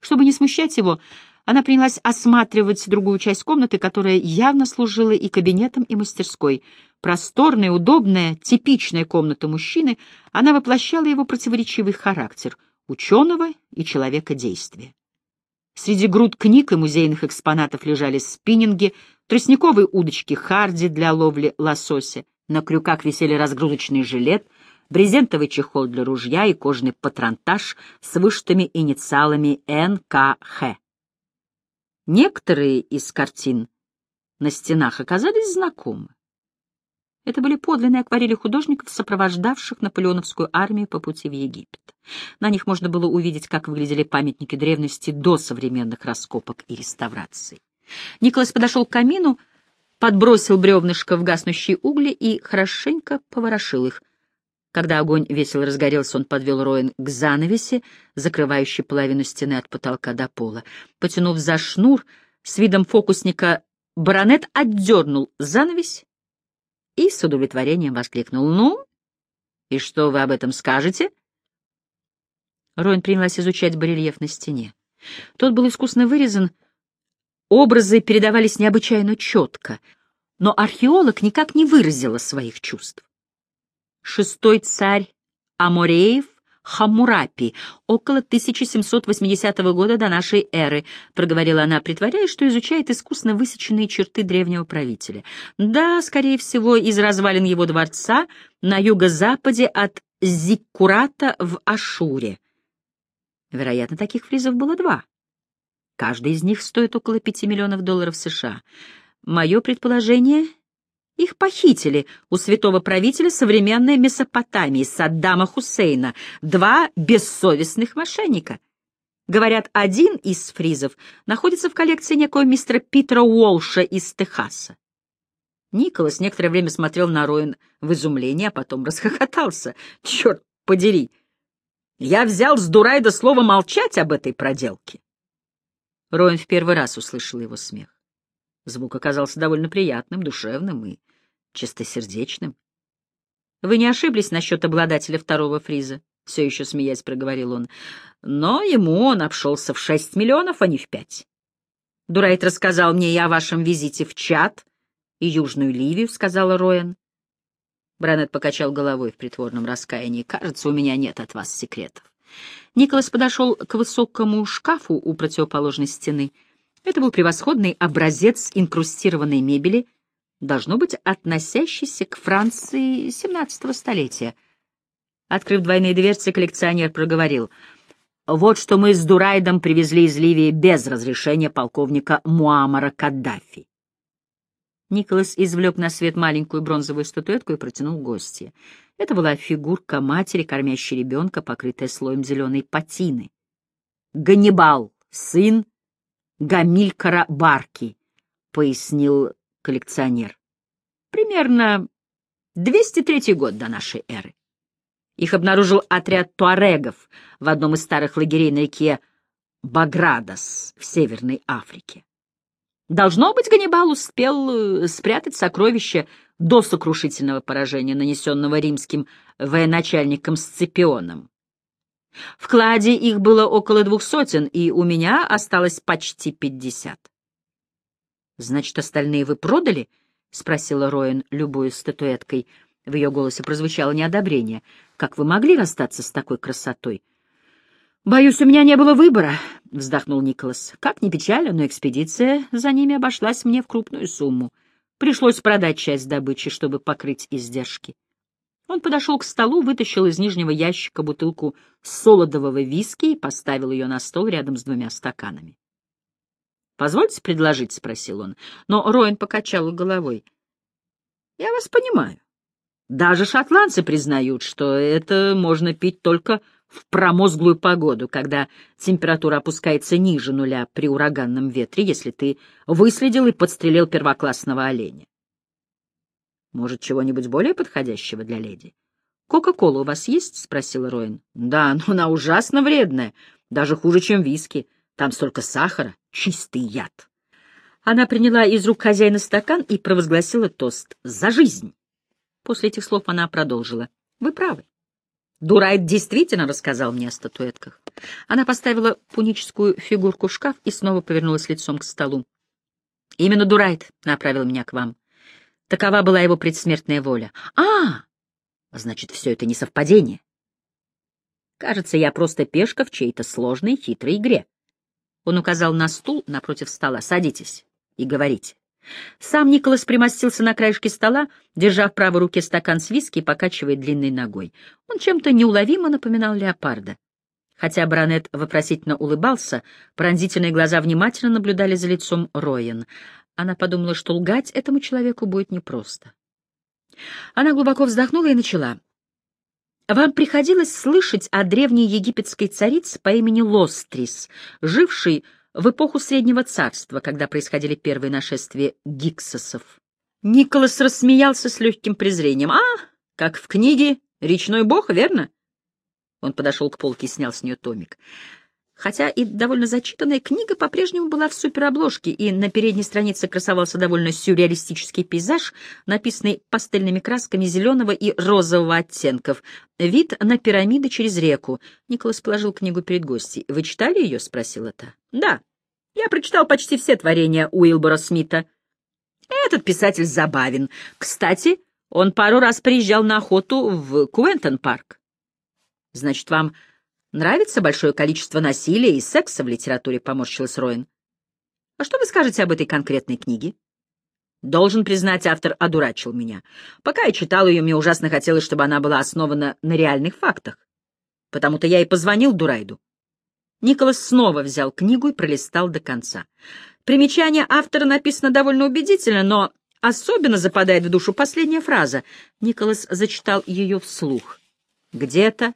Чтобы не смущать его, она принялась осматривать другую часть комнаты, которая явно служила и кабинетом, и мастерской. Просторная, удобная, типичная комната мужчины, она воплощала его противоречивый характер — ученого и человека действия. Среди груд книг и музейных экспонатов лежали спиннинги, тростниковые удочки Харди для ловли лосося, на крюках висели разгрузочный жилет, брезентовый чехол для ружья и кожаный патронтаж с вышитыми инициалами НКХ. Некоторые из картин на стенах оказались знакомы. Это были подлинные акварели художников, сопровождавших наполеоновскую армию по пути в Египет. На них можно было увидеть, как выглядели памятники древности до современных раскопок и реставраций. Николас подошел к камину, подбросил бревнышко в гаснущие угли и хорошенько поворошил их. Когда огонь весело разгорелся, он подвел Роин к занавеси, закрывающей половину стены от потолка до пола. Потянув за шнур, с видом фокусника баронет отдернул занавесь и с удовлетворением воскликнул. «Ну, и что вы об этом скажете?» Роин принялась изучать барельеф на стене. Тот был искусно вырезан, образы передавались необычайно четко, но археолог никак не выразила своих чувств. Шестой царь Амореев Хаммурапи, около 1780 года до нашей эры, проговорила она, притворяясь, что изучает искусно высеченные черты древнего правителя. Да, скорее всего, из развалин его дворца на юго-западе от Зиккурата в Ашуре. Вероятно, таких фризов было два. Каждый из них стоит около пяти миллионов долларов США. Мое предположение — их похитили у святого правителя современной Месопотамии, Саддама Хусейна, два бессовестных мошенника. Говорят, один из фризов находится в коллекции некого мистера Питера Уолша из Техаса. Николас некоторое время смотрел на Роин в изумлении, а потом расхохотался. «Черт подери! Я взял с Дурайда слово молчать об этой проделке!» Роин в первый раз услышал его смех. Звук оказался довольно приятным, душевным и чистосердечным. Вы не ошиблись насчет обладателя второго фриза, все еще смеясь проговорил он. Но ему он обшелся в шесть миллионов, а не в пять. Дурайт рассказал мне и о вашем визите в Чад и Южную Ливию, сказала Роэн. Бранет покачал головой в притворном раскаянии. «Кажется, у меня нет от вас секретов». Николас подошел к высокому шкафу у противоположной стены. Это был превосходный образец инкрустированной мебели — должно быть относящийся к Франции XVII столетия. Открыв двойные дверцы, коллекционер проговорил. «Вот что мы с Дурайдом привезли из Ливии без разрешения полковника Муамара Каддафи». Николас извлек на свет маленькую бронзовую статуэтку и протянул гостье. Это была фигурка матери, кормящей ребенка, покрытая слоем зеленой патины. «Ганнибал, сын Гамилькара Барки», — пояснил коллекционер. Примерно 203 год до нашей эры. Их обнаружил отряд туарегов в одном из старых лагерей на реке Баградос в Северной Африке. Должно быть, Ганнибал успел э, спрятать сокровища до сокрушительного поражения, нанесенного римским военачальником Сципионом. В кладе их было около двух сотен, и у меня осталось почти пятьдесят. «Значит, остальные вы продали?» — спросила Роэн, любую статуэткой. В ее голосе прозвучало неодобрение. «Как вы могли расстаться с такой красотой?» «Боюсь, у меня не было выбора», — вздохнул Николас. «Как ни печально, но экспедиция за ними обошлась мне в крупную сумму. Пришлось продать часть добычи, чтобы покрыть издержки». Он подошел к столу, вытащил из нижнего ящика бутылку солодового виски и поставил ее на стол рядом с двумя стаканами. «Позвольте предложить?» — спросил он. Но Роин покачал головой. «Я вас понимаю. Даже шотландцы признают, что это можно пить только в промозглую погоду, когда температура опускается ниже нуля при ураганном ветре, если ты выследил и подстрелил первоклассного оленя. Может, чего-нибудь более подходящего для леди? «Кока-кола у вас есть?» — спросил Роин. «Да, но она ужасно вредная, даже хуже, чем виски. Там столько сахара, чистый яд. Она приняла из рук хозяина стакан и провозгласила тост «За жизнь!». После этих слов она продолжила. «Вы правы. Дурайт действительно рассказал мне о статуэтках. Она поставила пуническую фигурку в шкаф и снова повернулась лицом к столу. Именно Дурайт направил меня к вам. Такова была его предсмертная воля. А, значит, все это не совпадение. Кажется, я просто пешка в чьей-то сложной, хитрой игре. Он указал на стул напротив стола. Садитесь и говорите. Сам Николас примостился на краешке стола, держа в правой руке стакан с виски и покачивая длинной ногой. Он чем-то неуловимо напоминал леопарда. Хотя баронет вопросительно улыбался, пронзительные глаза внимательно наблюдали за лицом Роен. Она подумала, что лгать этому человеку будет непросто. Она глубоко вздохнула и начала. «Вам приходилось слышать о древней египетской царице по имени Лострис, жившей в эпоху Среднего Царства, когда происходили первые нашествия гиксосов. Николас рассмеялся с легким презрением. «А, как в книге «Речной бог», верно?» Он подошел к полке и снял с нее томик. Хотя и довольно зачитанная книга по-прежнему была в суперобложке, и на передней странице красовался довольно сюрреалистический пейзаж, написанный пастельными красками зеленого и розового оттенков. Вид на пирамиды через реку. Николас положил книгу перед гостьей. «Вы читали ее?» — спросила та. «Да. Я прочитал почти все творения Уилбора Смита. Этот писатель забавен. Кстати, он пару раз приезжал на охоту в Куэнтон-парк. Значит, вам Нравится большое количество насилия и секса в литературе, поморщилась Роин. А что вы скажете об этой конкретной книге? Должен признать, автор одурачил меня. Пока я читал ее, мне ужасно хотелось, чтобы она была основана на реальных фактах. Потому-то я и позвонил Дурайду. Николас снова взял книгу и пролистал до конца. Примечание автора написано довольно убедительно, но особенно западает в душу последняя фраза. Николас зачитал ее вслух. Где-то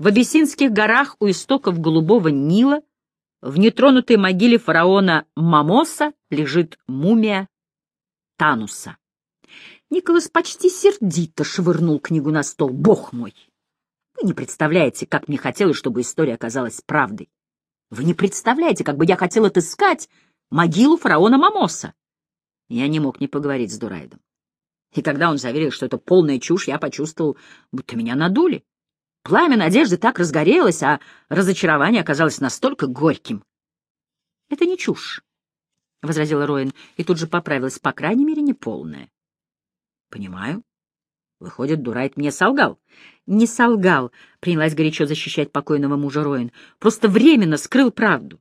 в Абиссинских горах у истоков Голубого Нила, в нетронутой могиле фараона Мамоса, лежит мумия Тануса. Николас почти сердито швырнул книгу на стол. «Бог мой! Вы не представляете, как мне хотелось, чтобы история оказалась правдой. Вы не представляете, как бы я хотел отыскать могилу фараона Мамоса!» Я не мог не поговорить с Дурайдом. И когда он заверил, что это полная чушь, я почувствовал, будто меня надули. Пламя надежды так разгорелось, а разочарование оказалось настолько горьким. — Это не чушь, — возразила Роин, и тут же поправилась, по крайней мере, не полная. — Понимаю. Выходит, Дурайт мне солгал. — Не солгал, — принялась горячо защищать покойного мужа Роин, — просто временно скрыл правду.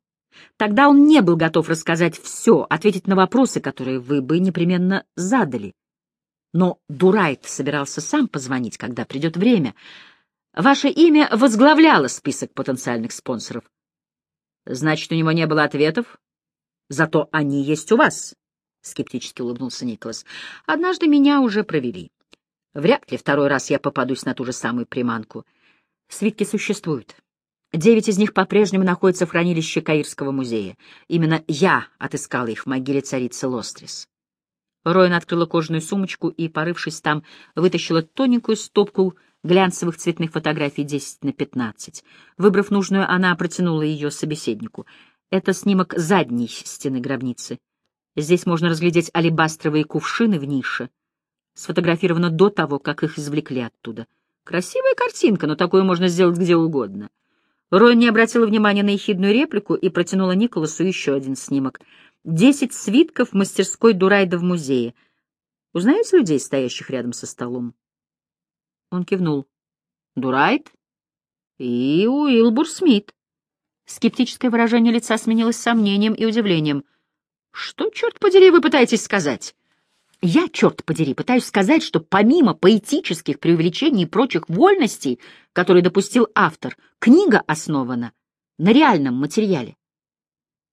Тогда он не был готов рассказать все, ответить на вопросы, которые вы бы непременно задали. Но Дурайт собирался сам позвонить, когда придет время — Ваше имя возглавляло список потенциальных спонсоров. Значит, у него не было ответов? Зато они есть у вас, — скептически улыбнулся Николас. Однажды меня уже провели. Вряд ли второй раз я попадусь на ту же самую приманку. Свитки существуют. Девять из них по-прежнему находятся в хранилище Каирского музея. Именно я отыскала их в могиле царицы Лострис. Роин открыла кожаную сумочку и, порывшись там, вытащила тоненькую стопку глянцевых цветных фотографий 10 на 15. Выбрав нужную, она протянула ее собеседнику. Это снимок задней стены гробницы. Здесь можно разглядеть алебастровые кувшины в нише. Сфотографировано до того, как их извлекли оттуда. Красивая картинка, но такое можно сделать где угодно. Рой не обратила внимания на ехидную реплику и протянула Николасу еще один снимок. Десять свитков мастерской Дурайда в музее. Узнаете людей, стоящих рядом со столом? Он кивнул. Дурайт и Уилбур Смит. Скептическое выражение лица сменилось сомнением и удивлением. «Что, черт подери, вы пытаетесь сказать?» «Я, черт подери, пытаюсь сказать, что помимо поэтических преувеличений и прочих вольностей, которые допустил автор, книга основана на реальном материале.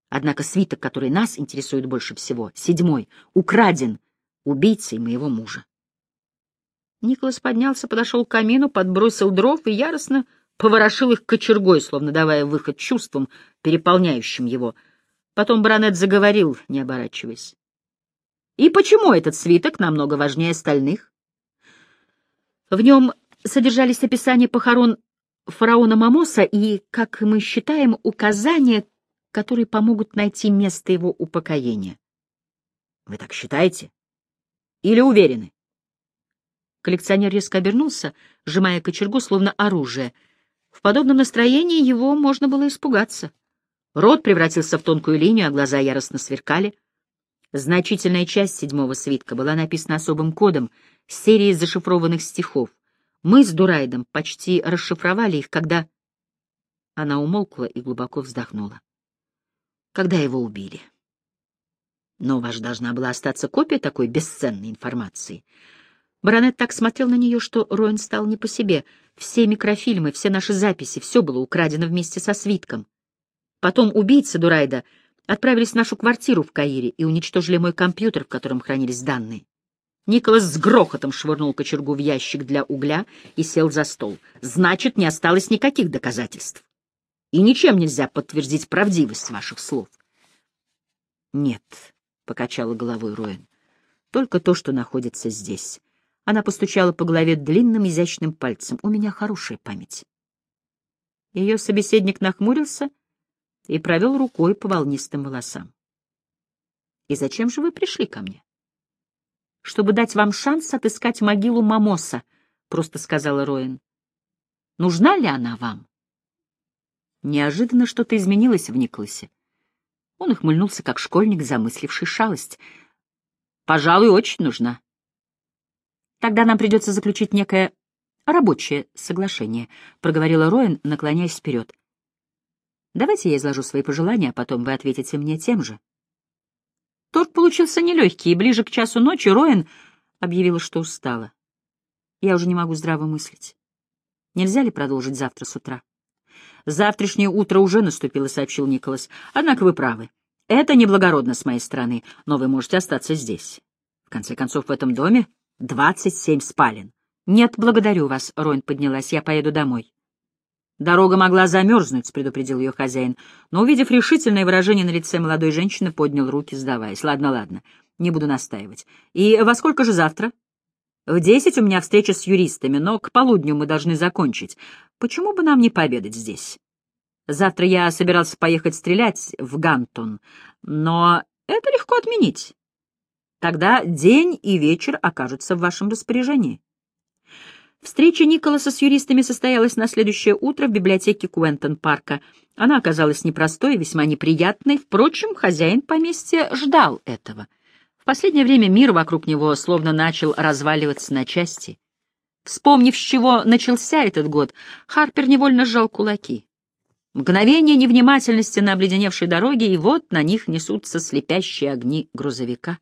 Однако свиток, который нас интересует больше всего, седьмой, украден убийцей моего мужа. Николас поднялся, подошел к камину, подбросил дров и яростно поворошил их кочергой, словно давая выход чувствам, переполняющим его. Потом баронет заговорил, не оборачиваясь. «И почему этот свиток намного важнее остальных?» В нем содержались описания похорон фараона Мамоса и, как мы считаем, указания, которые помогут найти место его упокоения. Вы так считаете? Или уверены? Коллекционер резко обернулся, сжимая кочергу, словно оружие. В подобном настроении его можно было испугаться. Рот превратился в тонкую линию, а глаза яростно сверкали. Значительная часть седьмого свитка была написана особым кодом, серией зашифрованных стихов. Мы с Дурайдом почти расшифровали их, когда... Она умолкла и глубоко вздохнула. Когда его убили. Но у вас должна была остаться копия такой бесценной информации. Баронет так смотрел на нее, что Роин стал не по себе. Все микрофильмы, все наши записи, все было украдено вместе со свитком. Потом убийцы Дурайда отправились в нашу квартиру в Каире и уничтожили мой компьютер, в котором хранились данные. Николас с грохотом швырнул кочергу в ящик для угля и сел за стол. Значит, не осталось никаких доказательств. И ничем нельзя подтвердить правдивость ваших слов. Нет, — покачала головой Роин, — только то, что находится здесь. Она постучала по голове длинным изящным пальцем. У меня хорошая память. Ее собеседник нахмурился и провел рукой по волнистым волосам. «И зачем же вы пришли ко мне?» «Чтобы дать вам шанс отыскать могилу Мамоса», — просто сказала Роин. «Нужна ли она вам?» Неожиданно что-то изменилось в Николасе. Он ухмыльнулся, как школьник, замысливший шалость. «Пожалуй, очень нужна. Тогда нам придется заключить некое рабочее соглашение», — проговорила Роин, наклоняясь вперед. Давайте я изложу свои пожелания, а потом вы ответите мне тем же. Торг получился нелегкий, и ближе к часу ночи Роэн объявила, что устала. Я уже не могу здраво мыслить. Нельзя ли продолжить завтра с утра? Завтрашнее утро уже наступило, сообщил Николас. Однако вы правы. Это неблагородно с моей стороны, но вы можете остаться здесь. В конце концов, в этом доме двадцать семь спален. Нет, благодарю вас, Роин поднялась, я поеду домой. Дорога могла замерзнуть, — предупредил ее хозяин, но, увидев решительное выражение на лице молодой женщины, поднял руки, сдаваясь. Ладно, ладно, не буду настаивать. И во сколько же завтра? В десять у меня встреча с юристами, но к полудню мы должны закончить. Почему бы нам не пообедать здесь? Завтра я собирался поехать стрелять в Гантон, но это легко отменить. Тогда день и вечер окажутся в вашем распоряжении. Встреча Николаса с юристами состоялась на следующее утро в библиотеке Куэнтон-парка. Она оказалась непростой и весьма неприятной, впрочем, хозяин поместья ждал этого. В последнее время мир вокруг него словно начал разваливаться на части. Вспомнив, с чего начался этот год, Харпер невольно сжал кулаки. Мгновение невнимательности на обледеневшей дороге, и вот на них несутся слепящие огни грузовика.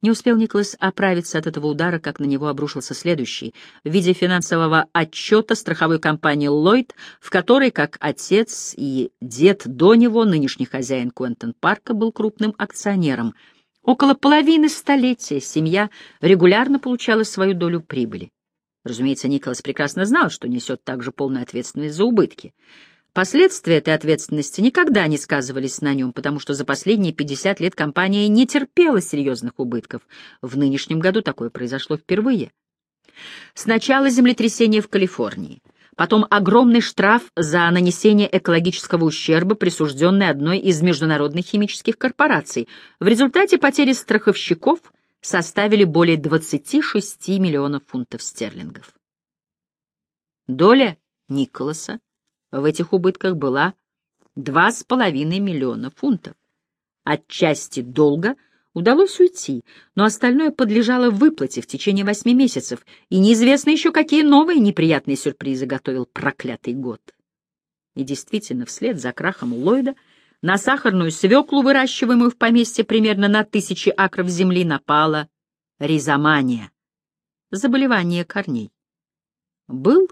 Не успел Николас оправиться от этого удара, как на него обрушился следующий, в виде финансового отчета страховой компании «Ллойд», в которой, как отец и дед до него, нынешний хозяин Куэнтон Парка, был крупным акционером. Около половины столетия семья регулярно получала свою долю прибыли. Разумеется, Николас прекрасно знал, что несет также полную ответственность за убытки. Последствия этой ответственности никогда не сказывались на нем, потому что за последние 50 лет компания не терпела серьезных убытков. В нынешнем году такое произошло впервые. Сначала землетрясение в Калифорнии, потом огромный штраф за нанесение экологического ущерба, присужденный одной из международных химических корпораций. В результате потери страховщиков составили более 26 миллионов фунтов стерлингов. Доля Николаса в этих убытках была 2,5 миллиона фунтов. От части долга удалось уйти, но остальное подлежало выплате в течение восьми месяцев, и неизвестно еще, какие новые неприятные сюрпризы готовил проклятый год. И действительно, вслед за крахом Ллойда на сахарную свеклу, выращиваемую в поместье примерно на тысячи акров земли, напала ризомания, заболевание корней. Был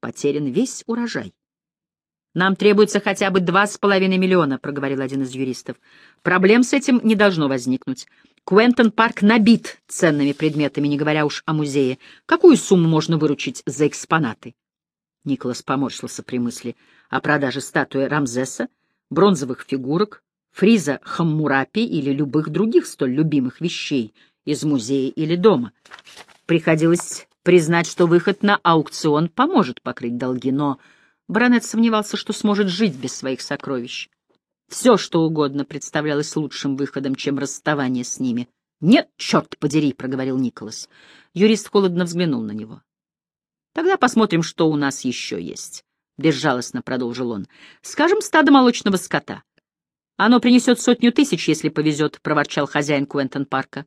потерян весь урожай. «Нам требуется хотя бы два с половиной миллиона», — проговорил один из юристов. «Проблем с этим не должно возникнуть. Куэнтон парк набит ценными предметами, не говоря уж о музее. Какую сумму можно выручить за экспонаты?» Николас поморщился при мысли о продаже статуи Рамзеса, бронзовых фигурок, фриза Хаммурапи или любых других столь любимых вещей из музея или дома. Приходилось признать, что выход на аукцион поможет покрыть долги, но Баронет сомневался, что сможет жить без своих сокровищ. Все, что угодно, представлялось лучшим выходом, чем расставание с ними. «Нет, черт подери», — проговорил Николас. Юрист холодно взглянул на него. «Тогда посмотрим, что у нас еще есть», — безжалостно продолжил он. «Скажем, стадо молочного скота. Оно принесет сотню тысяч, если повезет», — проворчал хозяин Куэнтон парка.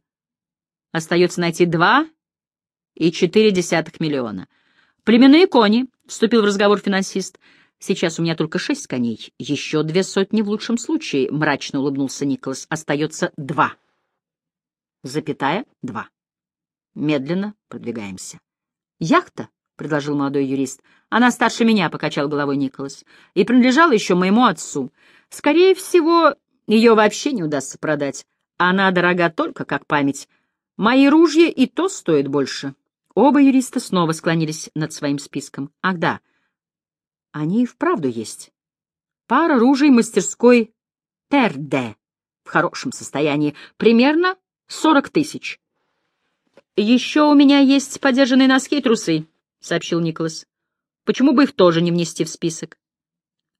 «Остается найти два и четыре десятых миллиона. Племенные кони», — вступил в разговор финансист. «Сейчас у меня только шесть коней. Еще две сотни в лучшем случае», — мрачно улыбнулся Николас. «Остается два». Запятая, два. Медленно продвигаемся. «Яхта?» — предложил молодой юрист. «Она старше меня», — покачал головой Николас. «И принадлежала еще моему отцу. Скорее всего, ее вообще не удастся продать. Она дорога только как память. Мои ружья и то стоят больше». Оба юриста снова склонились над своим списком. Ах да, они и вправду есть. Пара ружей мастерской Терде в хорошем состоянии, примерно сорок тысяч. «Еще у меня есть подержанные носки и трусы», — сообщил Николас. «Почему бы их тоже не внести в список?»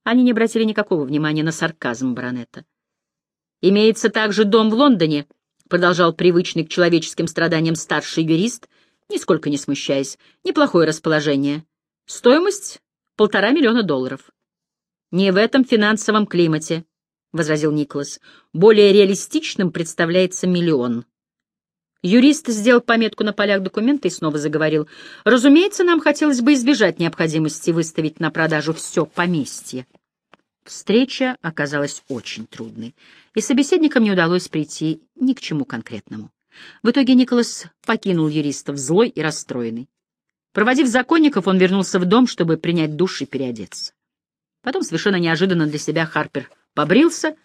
Они не обратили никакого внимания на сарказм баронета. «Имеется также дом в Лондоне», — продолжал привычный к человеческим страданиям старший юрист, нисколько не смущаясь. «Неплохое расположение. Стоимость — полтора миллиона долларов». «Не в этом финансовом климате», — возразил Николас. «Более реалистичным представляется миллион». Юрист сделал пометку на полях документа и снова заговорил. «Разумеется, нам хотелось бы избежать необходимости выставить на продажу все поместье». Встреча оказалась очень трудной, и собеседникам не удалось прийти ни к чему конкретному. В итоге Николас покинул юристов злой и расстроенный. Проводив законников, он вернулся в дом, чтобы принять душ и переодеться. Потом, совершенно неожиданно для себя, Харпер побрился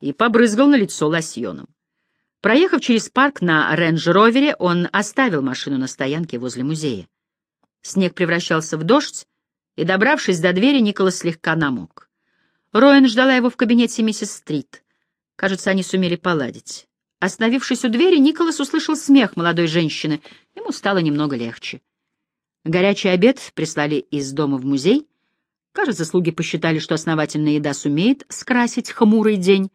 и побрызгал на лицо лосьоном. Проехав через парк на рейндж-ровере, он оставил машину на стоянке возле музея. Снег превращался в дождь, и, добравшись до двери, Николас слегка намок. Роэн ждала его в кабинете миссис Стрит. Кажется, они сумели поладить. Остановившись у двери, Николас услышал смех молодой женщины. Ему стало немного легче. Горячий обед прислали из дома в музей. Кажется, слуги посчитали, что основательная еда сумеет скрасить хмурый день.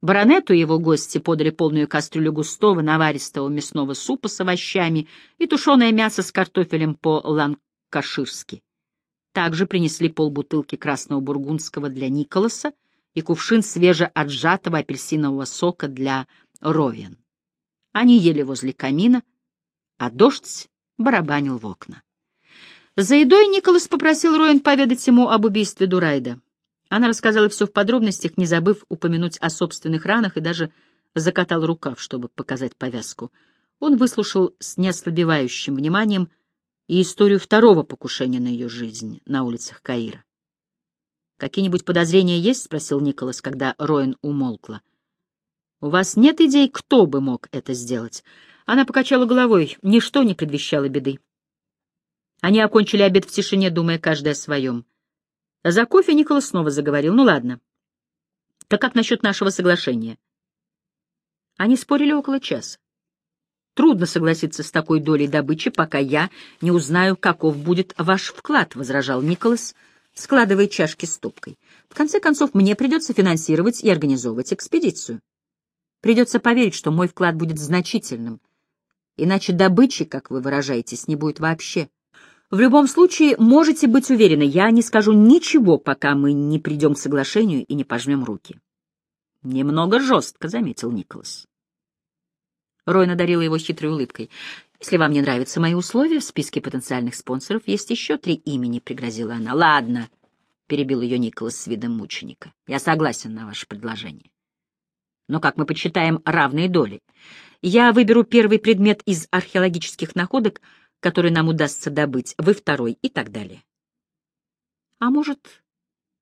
Баронету и его гости подали полную кастрюлю густого наваристого мясного супа с овощами и тушеное мясо с картофелем по-ланкаширски. Также принесли полбутылки красного бургундского для Николаса и кувшин свежеотжатого апельсинового сока для Ровен. Они ели возле камина, а дождь барабанил в окна. За едой Николас попросил Роин поведать ему об убийстве Дурайда. Она рассказала все в подробностях, не забыв упомянуть о собственных ранах и даже закатал рукав, чтобы показать повязку. Он выслушал с неослабевающим вниманием и историю второго покушения на ее жизнь на улицах Каира. «Какие-нибудь подозрения есть?» — спросил Николас, когда Роин умолкла. «У вас нет идей, кто бы мог это сделать?» Она покачала головой. Ничто не предвещало беды. Они окончили обед в тишине, думая каждый о своем. За кофе Николас снова заговорил. «Ну ладно. Так как насчет нашего соглашения?» Они спорили около часа. «Трудно согласиться с такой долей добычи, пока я не узнаю, каков будет ваш вклад», — возражал Николас, складывая чашки стопкой. «В конце концов, мне придется финансировать и организовывать экспедицию. Придется поверить, что мой вклад будет значительным, иначе добычи, как вы выражаетесь, не будет вообще». В любом случае, можете быть уверены, я не скажу ничего, пока мы не придем к соглашению и не пожмем руки. Немного жестко, — заметил Николас. Рой надарила его хитрой улыбкой. «Если вам не нравятся мои условия, в списке потенциальных спонсоров есть еще три имени», — пригрозила она. «Ладно», — перебил ее Николас с видом мученика. «Я согласен на ваше предложение. Но как мы подсчитаем равные доли? Я выберу первый предмет из археологических находок — который нам удастся добыть, вы второй и так далее. А может,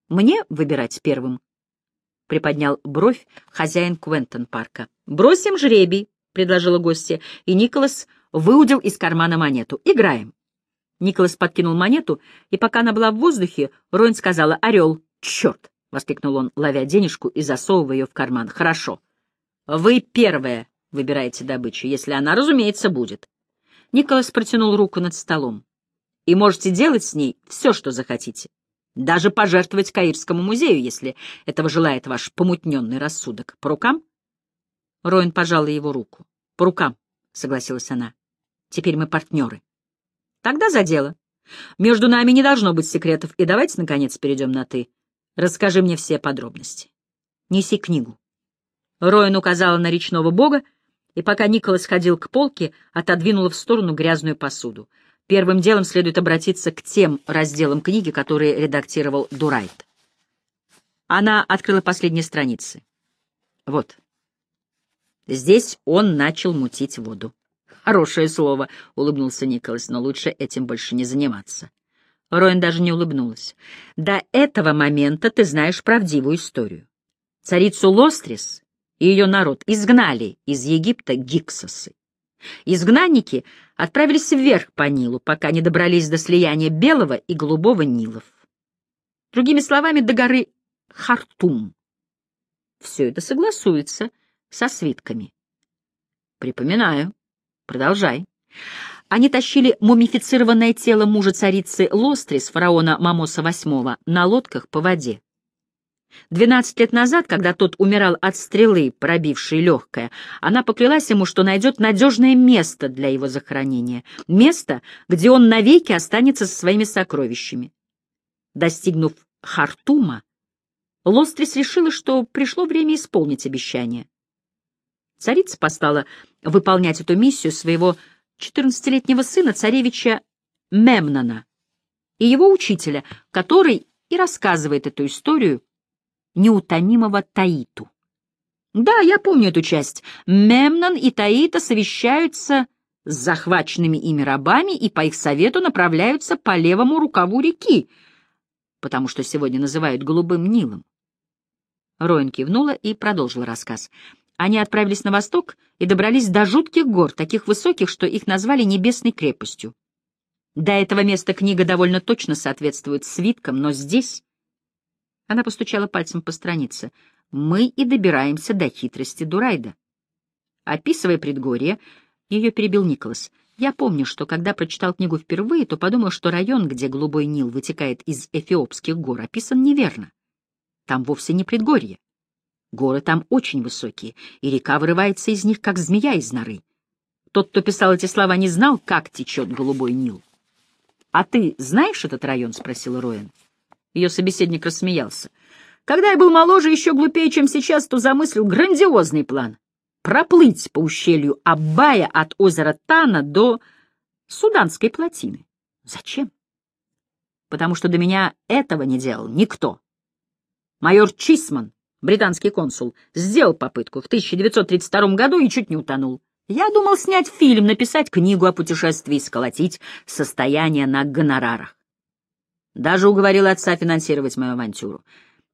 мне выбирать первым? Приподнял бровь хозяин Квентон парка. Бросим жребий, предложила гостья, и Николас выудил из кармана монету. Играем. Николас подкинул монету, и пока она была в воздухе, Ройн сказала «Орел». «Черт!» — воскликнул он, ловя денежку и засовывая ее в карман. «Хорошо. Вы первая выбираете добычу, если она, разумеется, будет. Николас протянул руку над столом. «И можете делать с ней все, что захотите. Даже пожертвовать Каирскому музею, если этого желает ваш помутненный рассудок. По рукам?» Роин пожал его руку. по рукам, — согласилась она. Теперь мы партнеры. Тогда за дело. Между нами не должно быть секретов, и давайте, наконец, перейдем на «ты». Расскажи мне все подробности. Неси книгу. Роин указала на речного бога, и пока Николас ходил к полке, отодвинула в сторону грязную посуду. Первым делом следует обратиться к тем разделам книги, которые редактировал Дурайт. Она открыла последние страницы. Вот. Здесь он начал мутить воду. «Хорошее слово», — улыбнулся Николас, — «но лучше этим больше не заниматься». Роин даже не улыбнулась. «До этого момента ты знаешь правдивую историю. Царицу Лострис и ее народ изгнали из Египта гиксосы. Изгнанники отправились вверх по Нилу, пока не добрались до слияния Белого и Голубого Нилов. Другими словами, до горы Хартум. Все это согласуется со свитками. Припоминаю. Продолжай. Они тащили мумифицированное тело мужа царицы Лострис, фараона Мамоса VIII, на лодках по воде. Двенадцать лет назад, когда тот умирал от стрелы, пробившей легкое, она поклялась ему, что найдет надежное место для его захоронения, место, где он навеки останется со своими сокровищами. Достигнув Хартума, Лострис решила, что пришло время исполнить обещание. Царица послала выполнять эту миссию своего четырнадцатилетнего сына, царевича Мемнона, и его учителя, который и рассказывает эту историю неутомимого Таиту. Да, я помню эту часть. Мемнон и Таита совещаются с захваченными ими рабами и по их совету направляются по левому рукаву реки, потому что сегодня называют Голубым Нилом. Роин кивнула и продолжил рассказ. Они отправились на восток и добрались до жутких гор, таких высоких, что их назвали Небесной крепостью. До этого места книга довольно точно соответствует свиткам, но здесь... Она постучала пальцем по странице. Мы и добираемся до хитрости Дурайда. Описывая предгорье, ее перебил Николас. Я помню, что когда прочитал книгу впервые, то подумал, что район, где Голубой Нил вытекает из Эфиопских гор, описан неверно. Там вовсе не предгорье. Горы там очень высокие, и река вырывается из них, как змея из норы. Тот, кто писал эти слова, не знал, как течет голубой Нил. — А ты знаешь этот район? — спросил Роэн. Ее собеседник рассмеялся. — Когда я был моложе, еще глупее, чем сейчас, то замыслил грандиозный план — проплыть по ущелью Аббая от озера Тана до Суданской плотины. Зачем? Потому что до меня этого не делал никто. Майор Чисман британский консул, сделал попытку в 1932 году и чуть не утонул. Я думал снять фильм, написать книгу о путешествии и сколотить состояние на гонорарах. Даже уговорил отца финансировать мою авантюру.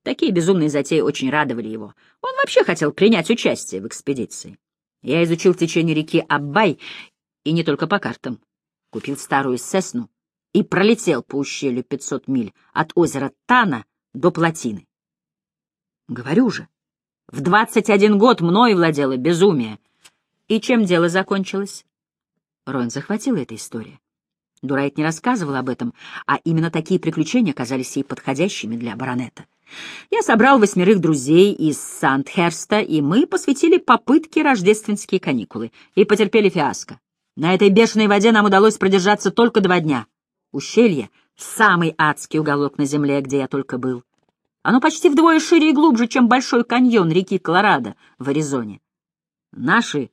Такие безумные затеи очень радовали его. Он вообще хотел принять участие в экспедиции. Я изучил течение реки Аббай, и не только по картам. Купил старую Сесну и пролетел по ущелью 500 миль от озера Тана до плотины. Говорю же, в двадцать один год мной владело безумие. И чем дело закончилось? Рон захватила эта история. Дурайт не рассказывал об этом, а именно такие приключения казались ей подходящими для баронета. Я собрал восьмерых друзей из Сандхерста, и мы посвятили попытке рождественские каникулы и потерпели фиаско. На этой бешеной воде нам удалось продержаться только два дня. Ущелье — самый адский уголок на земле, где я только был. Оно почти вдвое шире и глубже, чем Большой каньон реки Колорадо в Аризоне. Наши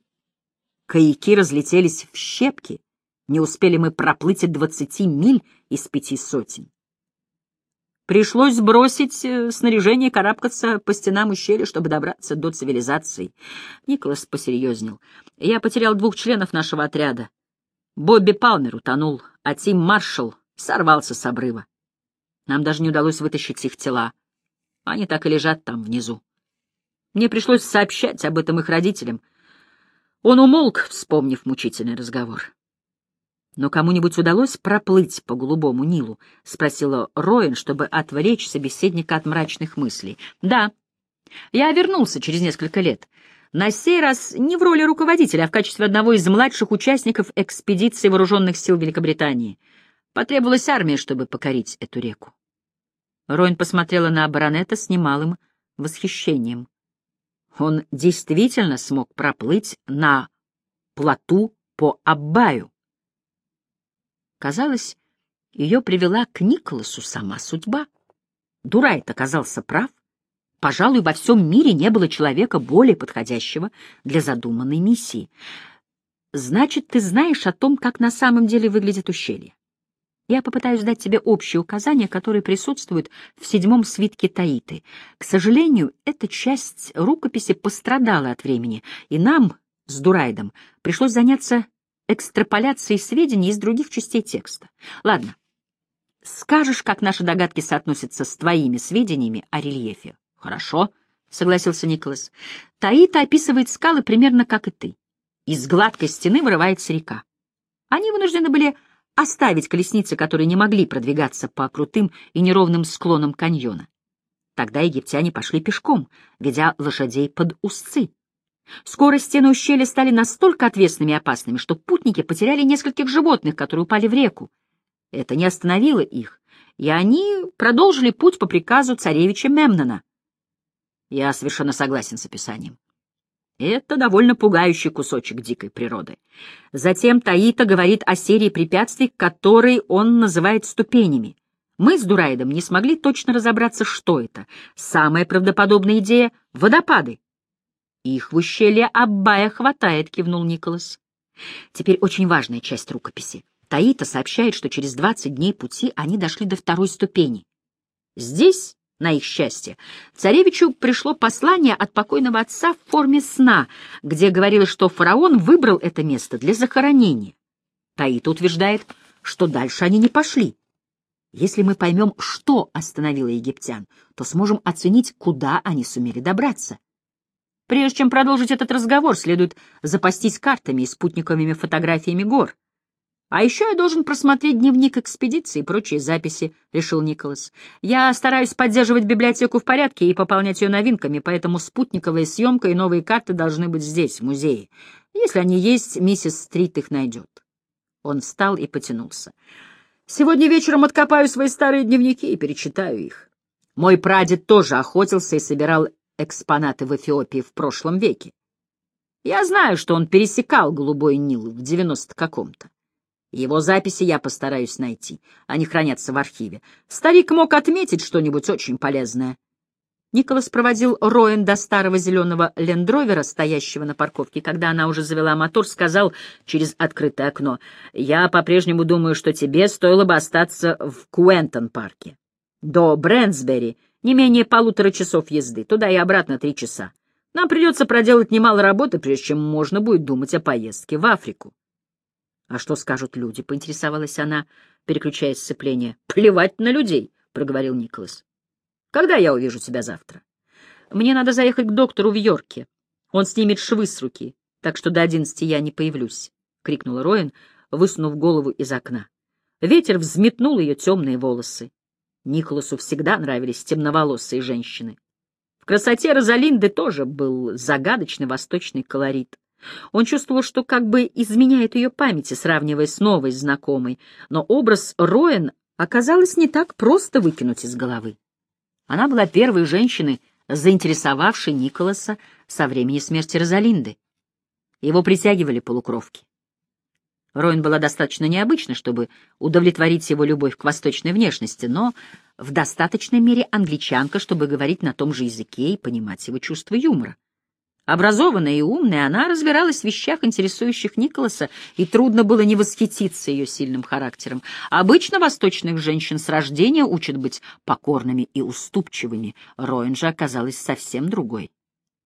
каяки разлетелись в щепки, не успели мы проплыть и двадцати миль из пяти сотен. Пришлось бросить э, снаряжение карабкаться по стенам ущелья, чтобы добраться до цивилизации. Николас посерьезнел. Я потерял двух членов нашего отряда. Бобби Палмер утонул, а Тим Маршалл сорвался с обрыва. Нам даже не удалось вытащить их тела. Они так и лежат там внизу. Мне пришлось сообщать об этом их родителям. Он умолк, вспомнив мучительный разговор. «Но кому-нибудь удалось проплыть по голубому Нилу?» — спросила Роин, чтобы отвлечь собеседника от мрачных мыслей. «Да. Я вернулся через несколько лет. На сей раз не в роли руководителя, а в качестве одного из младших участников экспедиции вооруженных сил Великобритании. Потребовалась армия, чтобы покорить эту реку. Ройн посмотрела на баронета с немалым восхищением. Он действительно смог проплыть на плоту по Аббаю. Казалось, ее привела к Николасу сама судьба. Дурайт оказался прав. Пожалуй, во всем мире не было человека более подходящего для задуманной миссии. Значит, ты знаешь о том, как на самом деле выглядит ущелье. Я попытаюсь дать тебе общие указания, которые присутствуют в седьмом свитке Таиты. К сожалению, эта часть рукописи пострадала от времени, и нам, с Дурайдом, пришлось заняться экстраполяцией сведений из других частей текста. Ладно, скажешь, как наши догадки соотносятся с твоими сведениями о рельефе. Хорошо, — согласился Николас. Таита описывает скалы примерно как и ты. Из гладкой стены вырывается река. Они вынуждены были оставить колесницы, которые не могли продвигаться по крутым и неровным склонам каньона. Тогда египтяне пошли пешком, ведя лошадей под узцы. Скоро стены ущелья стали настолько отвесными и опасными, что путники потеряли нескольких животных, которые упали в реку. Это не остановило их, и они продолжили путь по приказу царевича Мемнона. Я совершенно согласен с описанием. Это довольно пугающий кусочек дикой природы. Затем Таита говорит о серии препятствий, которые он называет ступенями. Мы с Дурайдом не смогли точно разобраться, что это. Самая правдоподобная идея — водопады. Их в ущелье Аббая хватает, кивнул Николас. Теперь очень важная часть рукописи. Таита сообщает, что через 20 дней пути они дошли до второй ступени. Здесь на их счастье, царевичу пришло послание от покойного отца в форме сна, где говорилось, что фараон выбрал это место для захоронения. Таита утверждает, что дальше они не пошли. Если мы поймем, что остановило египтян, то сможем оценить, куда они сумели добраться. Прежде чем продолжить этот разговор, следует запастись картами и спутниковыми фотографиями гор. А еще я должен просмотреть дневник экспедиции и прочие записи, — решил Николас. Я стараюсь поддерживать библиотеку в порядке и пополнять ее новинками, поэтому спутниковая съемка и новые карты должны быть здесь, в музее. Если они есть, миссис Стрит их найдет. Он встал и потянулся. Сегодня вечером откопаю свои старые дневники и перечитаю их. Мой прадед тоже охотился и собирал экспонаты в Эфиопии в прошлом веке. Я знаю, что он пересекал Голубой Нил в девяносто каком-то. Его записи я постараюсь найти. Они хранятся в архиве. Старик мог отметить что-нибудь очень полезное. Николас проводил Роэн до старого зеленого лендровера, стоящего на парковке. Когда она уже завела мотор, сказал через открытое окно, «Я по-прежнему думаю, что тебе стоило бы остаться в Куэнтон-парке. До Брэнсбери не менее полутора часов езды, туда и обратно три часа. Нам придется проделать немало работы, прежде чем можно будет думать о поездке в Африку». — А что скажут люди? — поинтересовалась она, переключая сцепление. — Плевать на людей, — проговорил Николас. — Когда я увижу тебя завтра? — Мне надо заехать к доктору в Йорке. Он снимет швы с руки, так что до одиннадцати я не появлюсь, — крикнула Роин, высунув голову из окна. Ветер взметнул ее темные волосы. Николасу всегда нравились темноволосые женщины. В красоте Розалинды тоже был загадочный восточный колорит. Он чувствовал, что как бы изменяет ее памяти, сравнивая с новой знакомой, но образ Роэн оказалось не так просто выкинуть из головы. Она была первой женщиной, заинтересовавшей Николаса со времени смерти Розалинды. Его притягивали полукровки. Роин была достаточно необычна, чтобы удовлетворить его любовь к восточной внешности, но в достаточной мере англичанка, чтобы говорить на том же языке и понимать его чувство юмора. Образованная и умная, она разбиралась в вещах, интересующих Николаса, и трудно было не восхититься ее сильным характером. Обычно восточных женщин с рождения учат быть покорными и уступчивыми. Роин же оказалась совсем другой.